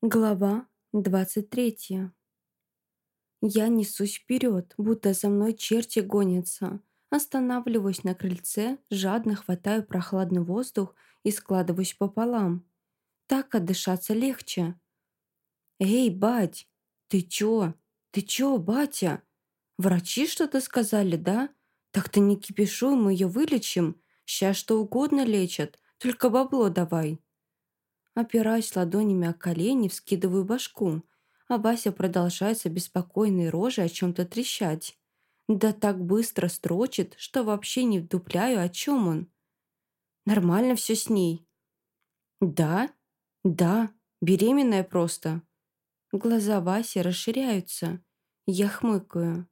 Глава 23. Я несусь вперед, будто за мной черти гонятся. Останавливаюсь на крыльце, жадно хватаю прохладный воздух и складываюсь пополам. Так отдышаться легче. «Эй, бать! Ты чё? Ты чё, батя? Врачи что-то сказали, да? Так ты не кипишуй, мы ее вылечим. Сейчас что угодно лечат, только бабло давай». Опираюсь ладонями о колени, вскидываю башку, а Вася продолжает с обеспокоенной рожей о чем-то трещать. Да так быстро строчит, что вообще не вдупляю, о чем он. Нормально все с ней. Да? Да, беременная просто. Глаза Васи расширяются. Я хмыкаю.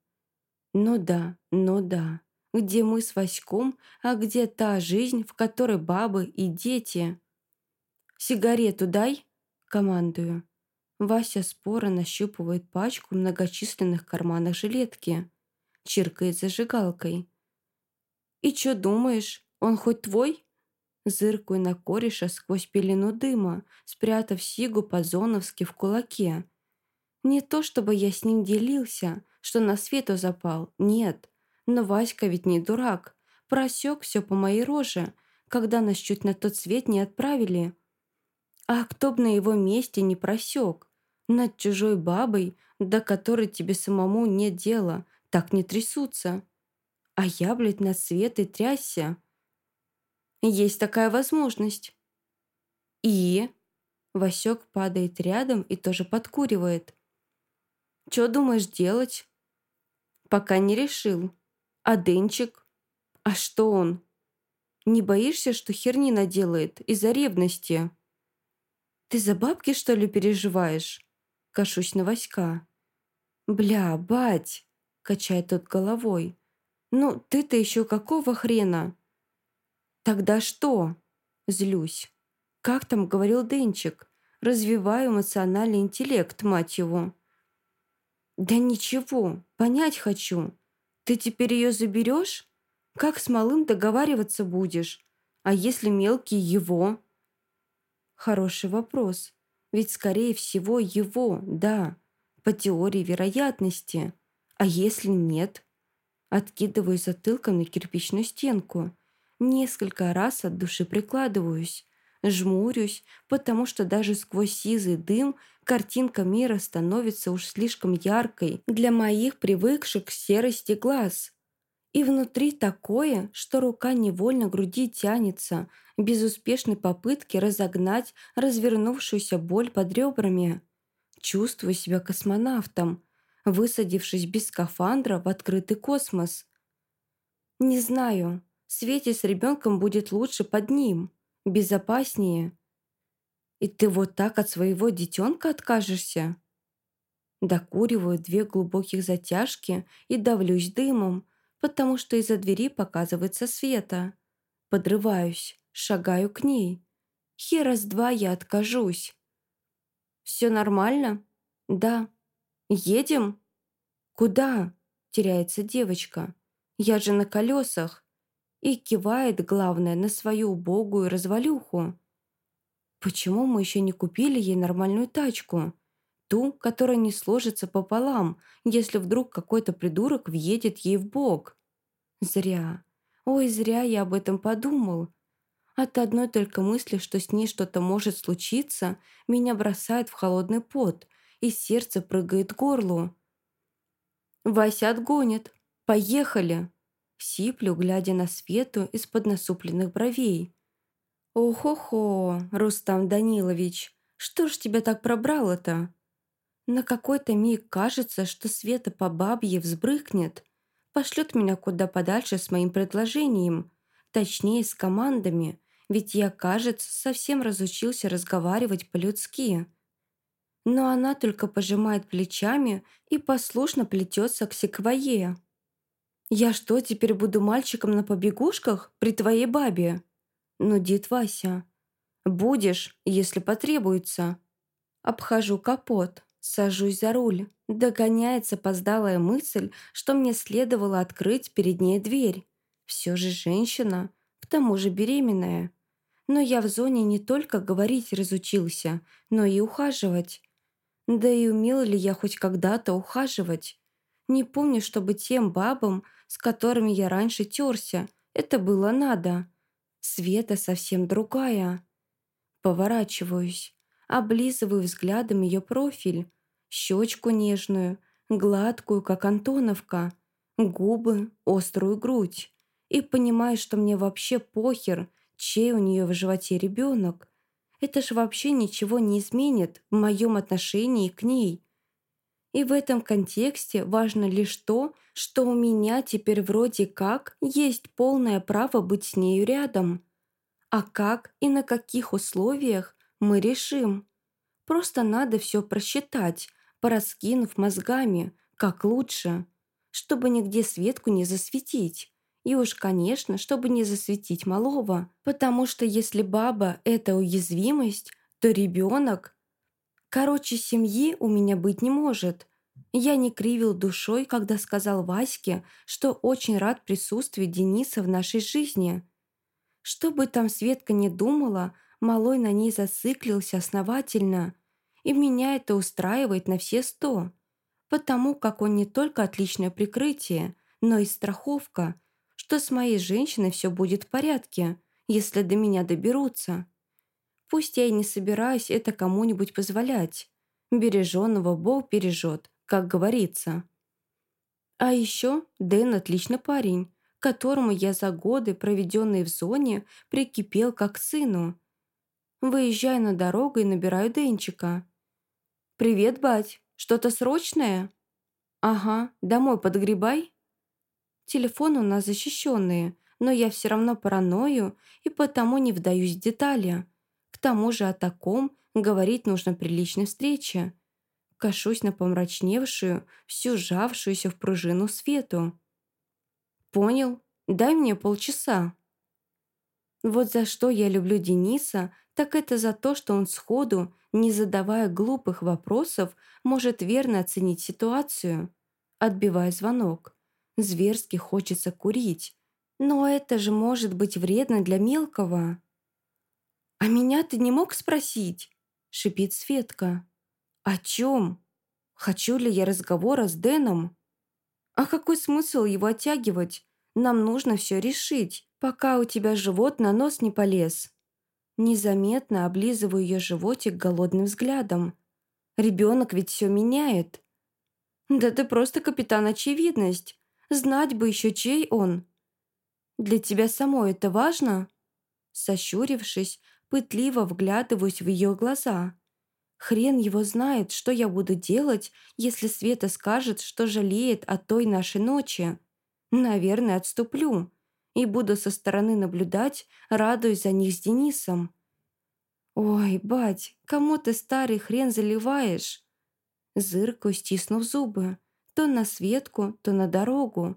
Ну да, ну да. Где мы с Васьком, а где та жизнь, в которой бабы и дети? «Сигарету дай!» – командую. Вася споро нащупывает пачку в многочисленных карманах жилетки. Чиркает зажигалкой. «И чё думаешь, он хоть твой?» Зыркую на кореша сквозь пелену дыма, спрятав сигу по-зоновски в кулаке. Не то чтобы я с ним делился, что на свету запал, нет. Но Васька ведь не дурак. Просек все по моей роже, когда нас чуть на тот свет не отправили. А кто б на его месте не просек? Над чужой бабой, до которой тебе самому нет дела, так не трясутся. А я, блядь, над Светой трясся. Есть такая возможность. И... Васек падает рядом и тоже подкуривает. Чё думаешь делать? Пока не решил. А Денчик? А что он? Не боишься, что херни наделает из-за ревности?» «Ты за бабки, что ли, переживаешь?» Кашусь на Васька. «Бля, бать!» – качает тот головой. «Ну, ты-то еще какого хрена?» «Тогда что?» – злюсь. «Как там говорил Денчик? Развиваю эмоциональный интеллект, мать его». «Да ничего, понять хочу. Ты теперь ее заберешь? Как с малым договариваться будешь? А если мелкий его?» Хороший вопрос. Ведь, скорее всего, его, да, по теории вероятности. А если нет? Откидываю затылком на кирпичную стенку. Несколько раз от души прикладываюсь. Жмурюсь, потому что даже сквозь сизый дым картинка мира становится уж слишком яркой для моих привыкших к серости глаз. И внутри такое, что рука невольно груди тянется, безуспешной попытки разогнать развернувшуюся боль под ребрами. Чувствую себя космонавтом, высадившись без скафандра в открытый космос. Не знаю, Свете с ребенком будет лучше под ним, безопаснее. И ты вот так от своего детенка откажешься? Докуриваю две глубоких затяжки и давлюсь дымом, потому что из-за двери показывается Света. Подрываюсь, шагаю к ней. Хера с два я откажусь. «Все нормально?» «Да». «Едем?» «Куда?» – теряется девочка. «Я же на колесах». И кивает, главное, на свою убогую развалюху. Почему мы еще не купили ей нормальную тачку? Ту, которая не сложится пополам, если вдруг какой-то придурок въедет ей в бок. Зря. Ой, зря я об этом подумал. От одной только мысли, что с ней что-то может случиться, меня бросает в холодный пот, и сердце прыгает к горлу. «Вася отгонит. Поехали!» Сиплю, глядя на Свету из-под насупленных бровей. «Ох-хо-хо, Рустам Данилович, что ж тебя так пробрало-то?» На какой-то миг кажется, что Света по бабье взбрыкнет, пошлет меня куда подальше с моим предложением, точнее, с командами, ведь я, кажется, совсем разучился разговаривать по-людски. Но она только пожимает плечами и послушно плетется к секвое. «Я что, теперь буду мальчиком на побегушках при твоей бабе?» Нудит Вася. «Будешь, если потребуется». Обхожу капот. Сажусь за руль. Догоняется поздалая мысль, что мне следовало открыть перед ней дверь. Все же женщина, к тому же беременная. Но я в зоне не только говорить разучился, но и ухаживать. Да и умел ли я хоть когда-то ухаживать? Не помню, чтобы тем бабам, с которыми я раньше терся, это было надо. Света совсем другая. Поворачиваюсь, облизываю взглядом ее профиль, щечку нежную, гладкую, как Антоновка, губы, острую грудь. И понимаю, что мне вообще похер, чей у нее в животе ребенок. Это ж вообще ничего не изменит в моем отношении к ней. И в этом контексте важно лишь то, что у меня теперь вроде как есть полное право быть с нею рядом. А как и на каких условиях мы решим. Просто надо все просчитать, пораскинув мозгами, как лучше, чтобы нигде Светку не засветить. И уж, конечно, чтобы не засветить малого, потому что если баба – это уязвимость, то ребенок Короче, семьи у меня быть не может. Я не кривил душой, когда сказал Ваське, что очень рад присутствию Дениса в нашей жизни. Что бы там Светка не думала, малой на ней зациклился основательно. И меня это устраивает на все сто. Потому как он не только отличное прикрытие, но и страховка, что с моей женщиной все будет в порядке, если до меня доберутся. Пусть я и не собираюсь это кому-нибудь позволять. Береженного Бог бережет, как говорится. А еще Дэн отличный парень, которому я за годы, проведенные в зоне, прикипел как сыну. Выезжаю на дорогу и набираю Денчика. «Привет, бать. Что-то срочное?» «Ага, домой подгребай». Телефон у нас защищенные, но я все равно параною и потому не вдаюсь в детали. К тому же о таком говорить нужно при личной встрече. Кашусь на помрачневшую, всю сжавшуюся в пружину свету. «Понял. Дай мне полчаса». Вот за что я люблю Дениса, так это за то, что он сходу, не задавая глупых вопросов, может верно оценить ситуацию. Отбивая звонок. Зверски хочется курить. Но это же может быть вредно для мелкого. «А меня ты не мог спросить?» — шипит Светка. «О чем? Хочу ли я разговора с Дэном?» «А какой смысл его оттягивать? Нам нужно все решить, пока у тебя живот на нос не полез». Незаметно облизываю ее животик голодным взглядом. Ребенок ведь все меняет. Да ты просто капитан очевидность. Знать бы еще, чей он. Для тебя самой это важно? Сощурившись, пытливо вглядываюсь в ее глаза. Хрен его знает, что я буду делать, если Света скажет, что жалеет о той нашей ночи. Наверное, отступлю и буду со стороны наблюдать, радуясь за них с Денисом. «Ой, бать, кому ты старый хрен заливаешь?» Зыркаю, стиснув зубы. То на Светку, то на дорогу.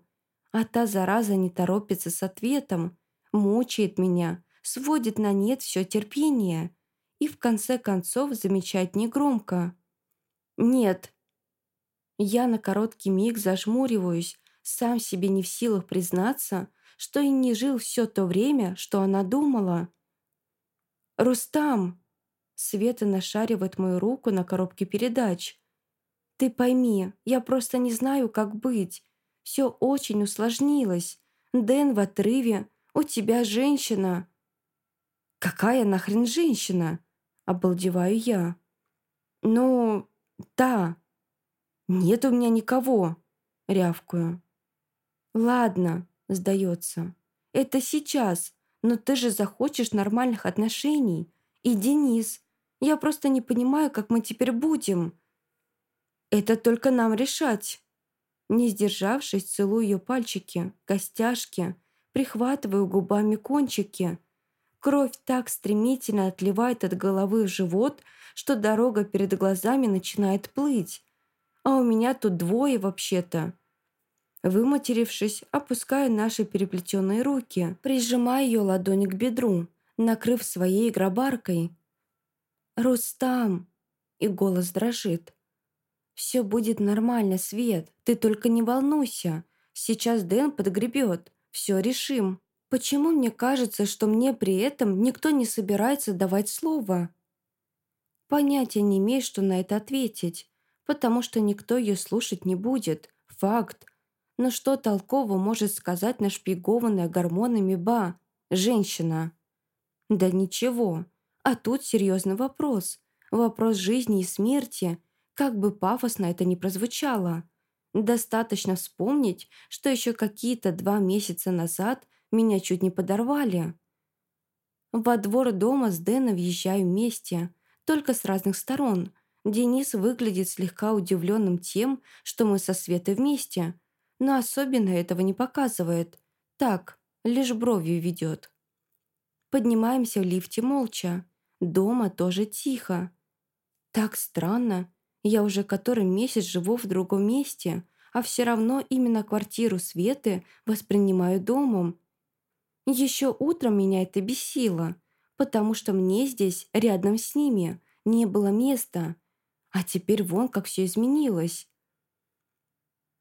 А та зараза не торопится с ответом. Мучает меня, сводит на нет все терпение и в конце концов замечает негромко. «Нет». Я на короткий миг зажмуриваюсь, сам себе не в силах признаться, что и не жил все то время, что она думала. «Рустам!» Света нашаривает мою руку на коробке передач. «Ты пойми, я просто не знаю, как быть. Все очень усложнилось. Дэн в отрыве, у тебя женщина. «Какая нахрен женщина?» – обалдеваю я. «Ну, да. Нет у меня никого», – рявкую. «Ладно», – сдается. «Это сейчас, но ты же захочешь нормальных отношений. И Денис. Я просто не понимаю, как мы теперь будем». «Это только нам решать». Не сдержавшись, целую ее пальчики, костяшки, прихватываю губами кончики – Кровь так стремительно отливает от головы в живот, что дорога перед глазами начинает плыть. А у меня тут двое вообще-то. Выматерившись, опускаю наши переплетенные руки, прижимая ее ладони к бедру, накрыв своей гробаркой. «Рустам!» И голос дрожит. «Все будет нормально, Свет, ты только не волнуйся. Сейчас Дэн подгребет, все решим». Почему мне кажется, что мне при этом никто не собирается давать слово? Понятия не имею, что на это ответить, потому что никто ее слушать не будет. Факт. Но что толково может сказать нашпигованная гормонами ба, женщина? Да ничего. А тут серьезный вопрос. Вопрос жизни и смерти, как бы пафосно это ни прозвучало. Достаточно вспомнить, что еще какие-то два месяца назад меня чуть не подорвали. Во двор дома с Дэном въезжаю вместе, только с разных сторон. Денис выглядит слегка удивленным тем, что мы со Светой вместе, но особенно этого не показывает. Так, лишь бровью ведет. Поднимаемся в лифте молча. Дома тоже тихо. Так странно. Я уже который месяц живу в другом месте, а все равно именно квартиру Светы воспринимаю домом. Еще утром меня это бесило, потому что мне здесь, рядом с ними, не было места. А теперь вон как все изменилось.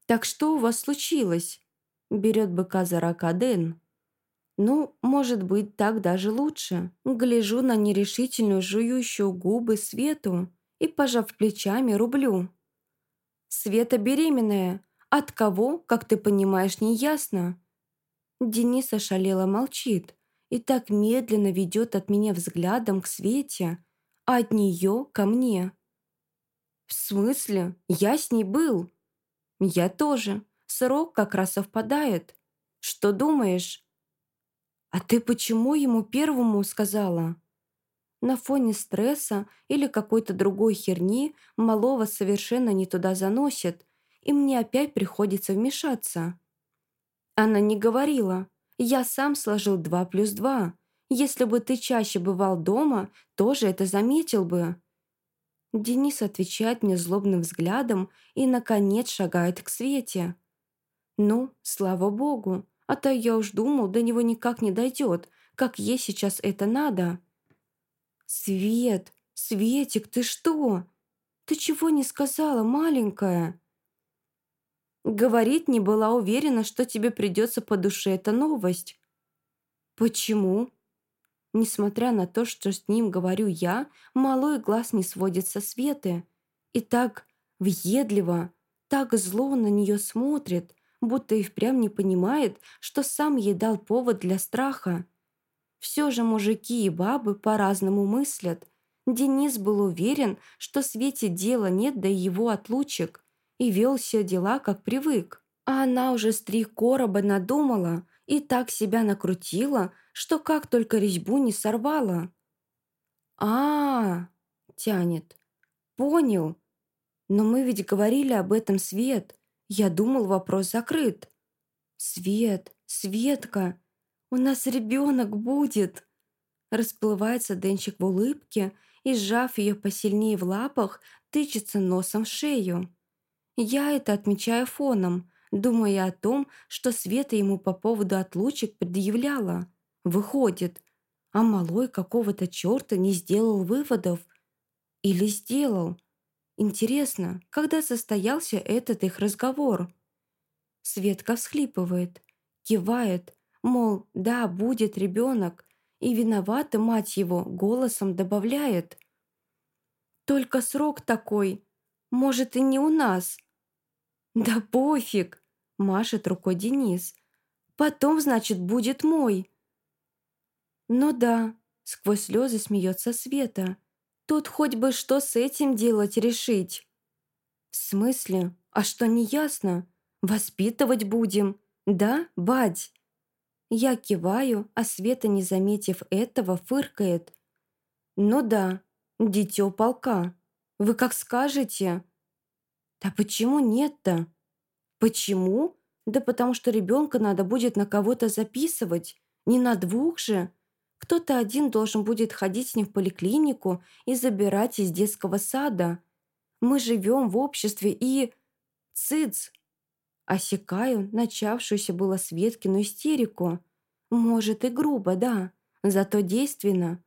«Так что у вас случилось?» Берет быка за рака Дэн. «Ну, может быть, так даже лучше». Гляжу на нерешительную жующую губы Свету и, пожав плечами, рублю. «Света беременная. От кого, как ты понимаешь, не ясно». Денис ошалело молчит и так медленно ведет от меня взглядом к Свете, а от нее ко мне. «В смысле? Я с ней был?» «Я тоже. Срок как раз совпадает. Что думаешь?» «А ты почему ему первому сказала?» На фоне стресса или какой-то другой херни малого совершенно не туда заносит, и мне опять приходится вмешаться. Она не говорила. Я сам сложил два плюс два. Если бы ты чаще бывал дома, тоже это заметил бы. Денис отвечает мне злобным взглядом и, наконец, шагает к Свете. Ну, слава богу, а то я уж думал, до него никак не дойдет, как ей сейчас это надо. «Свет! Светик, ты что? Ты чего не сказала, маленькая?» Говорить не была уверена, что тебе придется по душе эта новость. «Почему?» Несмотря на то, что с ним говорю я, малой глаз не сводит со Светы. И так въедливо, так зло на нее смотрит, будто и впрямь не понимает, что сам ей дал повод для страха. Все же мужики и бабы по-разному мыслят. Денис был уверен, что Свете дела нет до его отлучек, и вел все дела, как привык. А она уже с три короба надумала и так себя накрутила, что как только резьбу не сорвала. а, -а, -а тянет. «Понял. Но мы ведь говорили об этом, Свет. Я думал, вопрос закрыт». «Свет, Светка, у нас ребенок будет!» Расплывается Денчик в улыбке и, сжав ее посильнее в лапах, тычется носом в шею. Я это отмечаю фоном, думая о том, что Света ему по поводу отлучек предъявляла. Выходит, а малой какого-то черта не сделал выводов. Или сделал. Интересно, когда состоялся этот их разговор? Светка всхлипывает, кивает, Мол, да, будет ребенок, и виновата мать его голосом добавляет. Только срок такой, может и не у нас. Да пофиг, машет рукой Денис. Потом, значит, будет мой. Ну да, сквозь слезы смеется Света. Тут хоть бы что с этим делать решить. В смысле? А что не ясно? Воспитывать будем, да, бать? Я киваю, а Света, не заметив этого, фыркает. «Ну да, дитё полка. Вы как скажете». «Да почему нет-то?» «Почему? Да потому что ребенка надо будет на кого-то записывать. Не на двух же. Кто-то один должен будет ходить с ним в поликлинику и забирать из детского сада. Мы живем в обществе и... Цыц! Осекаю начавшуюся было Светкину истерику. Может, и грубо, да, зато действенно.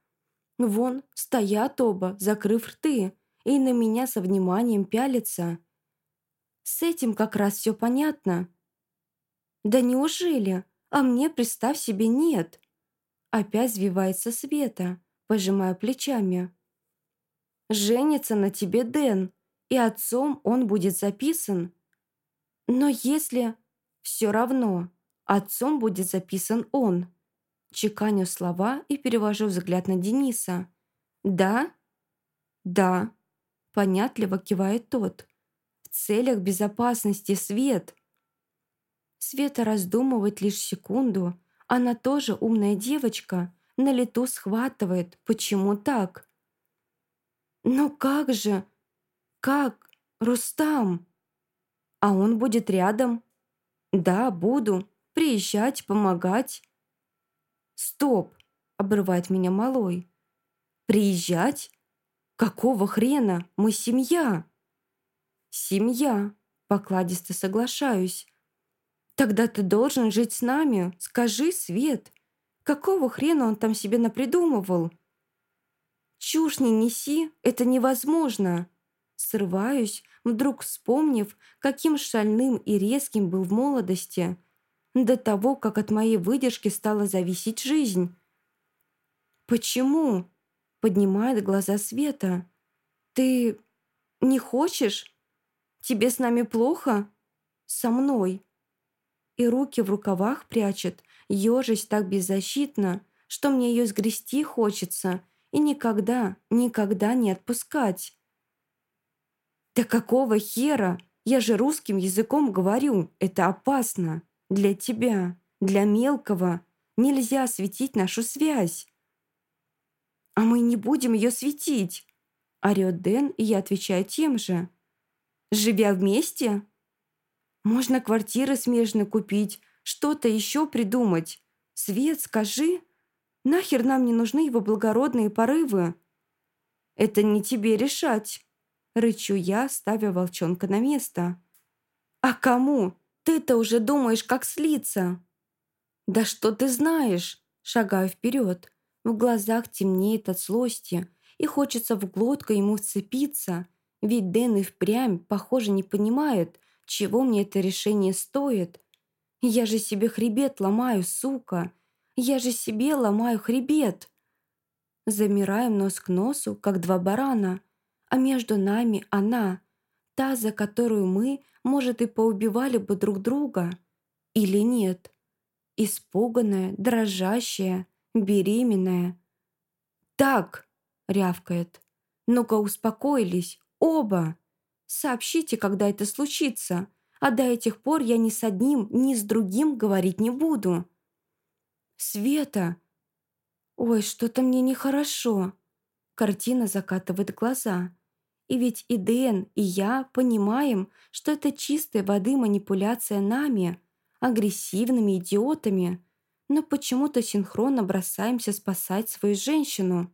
Вон, стоят оба, закрыв рты, и на меня со вниманием пялятся. С этим как раз все понятно. Да неужели? А мне, представь себе, нет. Опять взвивается Света, пожимая плечами. Женится на тебе Дэн, и отцом он будет записан. Но если... Все равно, отцом будет записан он. Чеканю слова и перевожу взгляд на Дениса. «Да?» «Да», — понятливо кивает тот. «В целях безопасности, Свет!» Света раздумывает лишь секунду. Она тоже умная девочка, на лету схватывает. Почему так? «Ну как же? Как? Рустам?» «А он будет рядом?» «Да, буду. Приезжать, помогать». «Стоп!» — обрывает меня малой. «Приезжать? Какого хрена? Мы семья!» «Семья!» — покладисто соглашаюсь. «Тогда ты должен жить с нами. Скажи, Свет, какого хрена он там себе напридумывал?» «Чушь не неси, это невозможно!» Срываюсь, вдруг вспомнив, каким шальным и резким был в молодости, до того, как от моей выдержки стала зависеть жизнь. «Почему?» — поднимает глаза Света. «Ты не хочешь? Тебе с нами плохо? Со мной?» И руки в рукавах прячет, ежась так беззащитно, что мне ее сгрести хочется и никогда, никогда не отпускать. «Да какого хера? Я же русским языком говорю, это опасно!» Для тебя, для мелкого, нельзя светить нашу связь. А мы не будем ее светить, орёт Дэн, и я отвечаю тем же. Живя вместе? Можно квартиры смежно купить, что-то еще придумать. Свет, скажи, нахер нам не нужны его благородные порывы? Это не тебе решать, рычу я, ставя волчонка на место. А кому? Ты-то уже думаешь, как слиться!» «Да что ты знаешь?» Шагаю вперед. В глазах темнеет от злости, и хочется в глотку ему вцепиться, ведь Дэн и впрямь, похоже, не понимает, чего мне это решение стоит. Я же себе хребет ломаю, сука! Я же себе ломаю хребет! Замираем нос к носу, как два барана, а между нами она, та, за которую мы может, и поубивали бы друг друга. Или нет. Испуганная, дрожащая, беременная. «Так!» — рявкает. «Ну-ка успокоились, оба! Сообщите, когда это случится, а до этих пор я ни с одним, ни с другим говорить не буду». «Света!» «Ой, что-то мне нехорошо!» Картина закатывает глаза. И ведь и Дэн, и я понимаем, что это чистой воды манипуляция нами, агрессивными идиотами, но почему-то синхронно бросаемся спасать свою женщину.